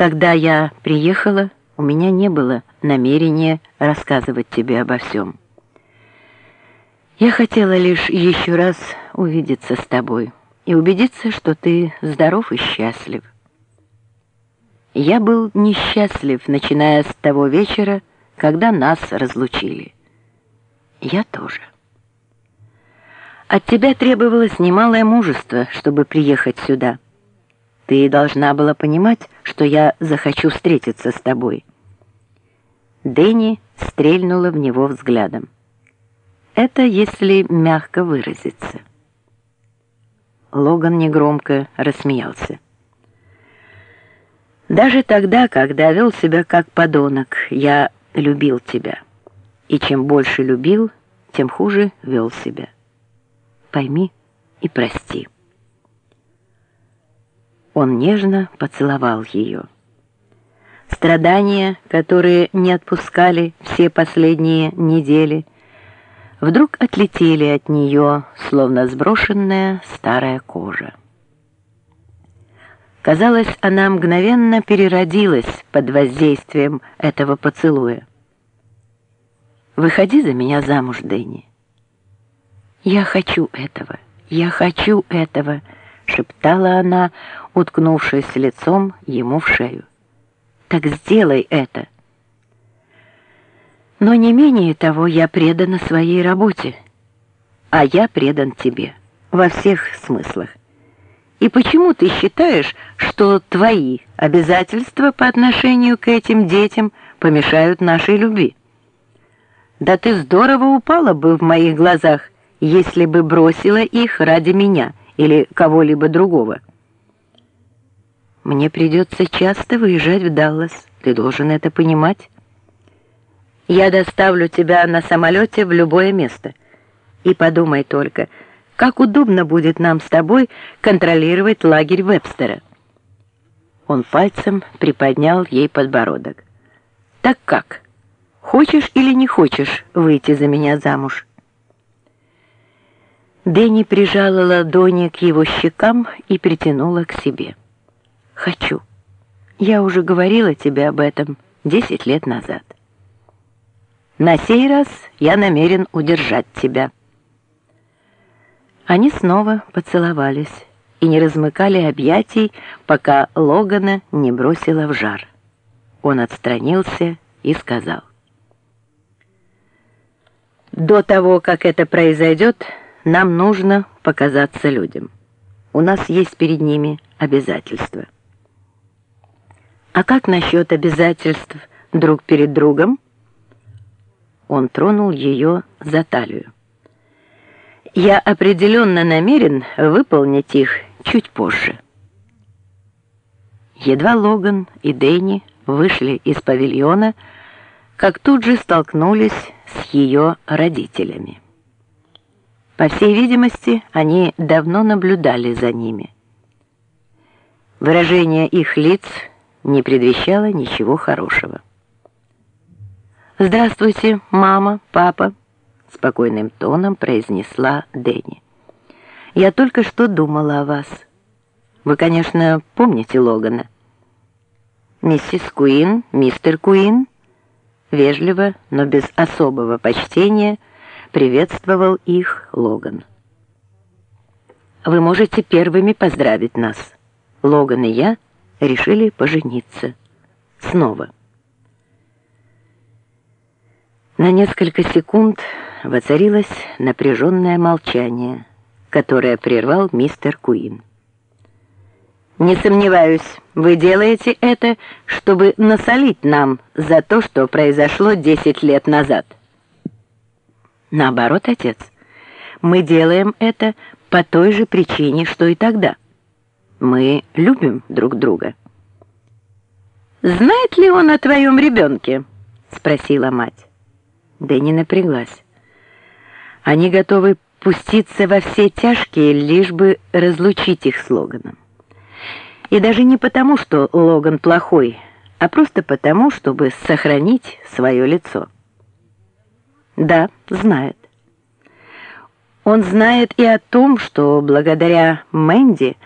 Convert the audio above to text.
Когда я приехала, у меня не было намерения рассказывать тебе обо всем. Я хотела лишь еще раз увидеться с тобой и убедиться, что ты здоров и счастлив. Я был несчастлив, начиная с того вечера, когда нас разлучили. Я тоже. От тебя требовалось немалое мужество, чтобы приехать сюда. Ты должна была понимать, что я захочу встретиться с тобой. Дэнни стрельнула в него взглядом. Это если мягко выразиться. Логан негромко рассмеялся. Даже тогда, когда вел себя как подонок, я любил тебя. И чем больше любил, тем хуже вел себя. Пойми и прости. Он нежно поцеловал ее. Страдания, которые не отпускали все последние недели, вдруг отлетели от нее, словно сброшенная старая кожа. Казалось, она мгновенно переродилась под воздействием этого поцелуя. «Выходи за меня замуж, Дэнни». «Я хочу этого, я хочу этого», — шептала она, уткнувшись лицом ему в шею. «Так сделай это». Но не менее того я предана своей работе, а я предан тебе во всех смыслах. И почему ты считаешь, что твои обязательства по отношению к этим детям помешают нашей любви? Да ты здорово упала бы в моих глазах, если бы бросила их ради меня или кого-либо другого. Мне придется часто выезжать в Даллас, ты должен это понимать. Я доставлю тебя на самолете в любое место. И подумай только — как удобно будет нам с тобой контролировать лагерь Вебстера. Он пальцем приподнял ей подбородок. Так как? Хочешь или не хочешь выйти за меня замуж? Дэнни прижала ладони к его щекам и притянула к себе. «Хочу. Я уже говорила тебе об этом десять лет назад. На сей раз я намерен удержать тебя». Они снова поцеловались и не размыкали объятий, пока Логана не бросила в жар. Он отстранился и сказал. «До того, как это произойдет, нам нужно показаться людям. У нас есть перед ними обязательства». «А как насчет обязательств друг перед другом?» Он тронул ее за талию. Я определенно намерен выполнить их чуть позже. Едва Логан и Дэнни вышли из павильона, как тут же столкнулись с ее родителями. По всей видимости, они давно наблюдали за ними. Выражение их лиц не предвещало ничего хорошего. «Здравствуйте, мама, папа», — спокойным тоном произнесла Дэнни. «Я только что думала о вас. Вы, конечно, помните Логана?» «Миссис Куин, мистер Куин?» Вежливо, но без особого почтения приветствовал их Логан. «Вы можете первыми поздравить нас. Логан и я решили пожениться. Снова». На несколько секунд воцарилось напряженное молчание, которое прервал мистер Куин. «Не сомневаюсь, вы делаете это, чтобы насолить нам за то, что произошло десять лет назад». «Наоборот, отец, мы делаем это по той же причине, что и тогда. Мы любим друг друга». «Знает ли он о твоем ребенке?» — спросила мать. Дэнни напряглась. Они готовы пуститься во все тяжкие, лишь бы разлучить их с Логаном. И даже не потому, что Логан плохой, а просто потому, чтобы сохранить свое лицо. Да, знает. Он знает и о том, что благодаря Мэнди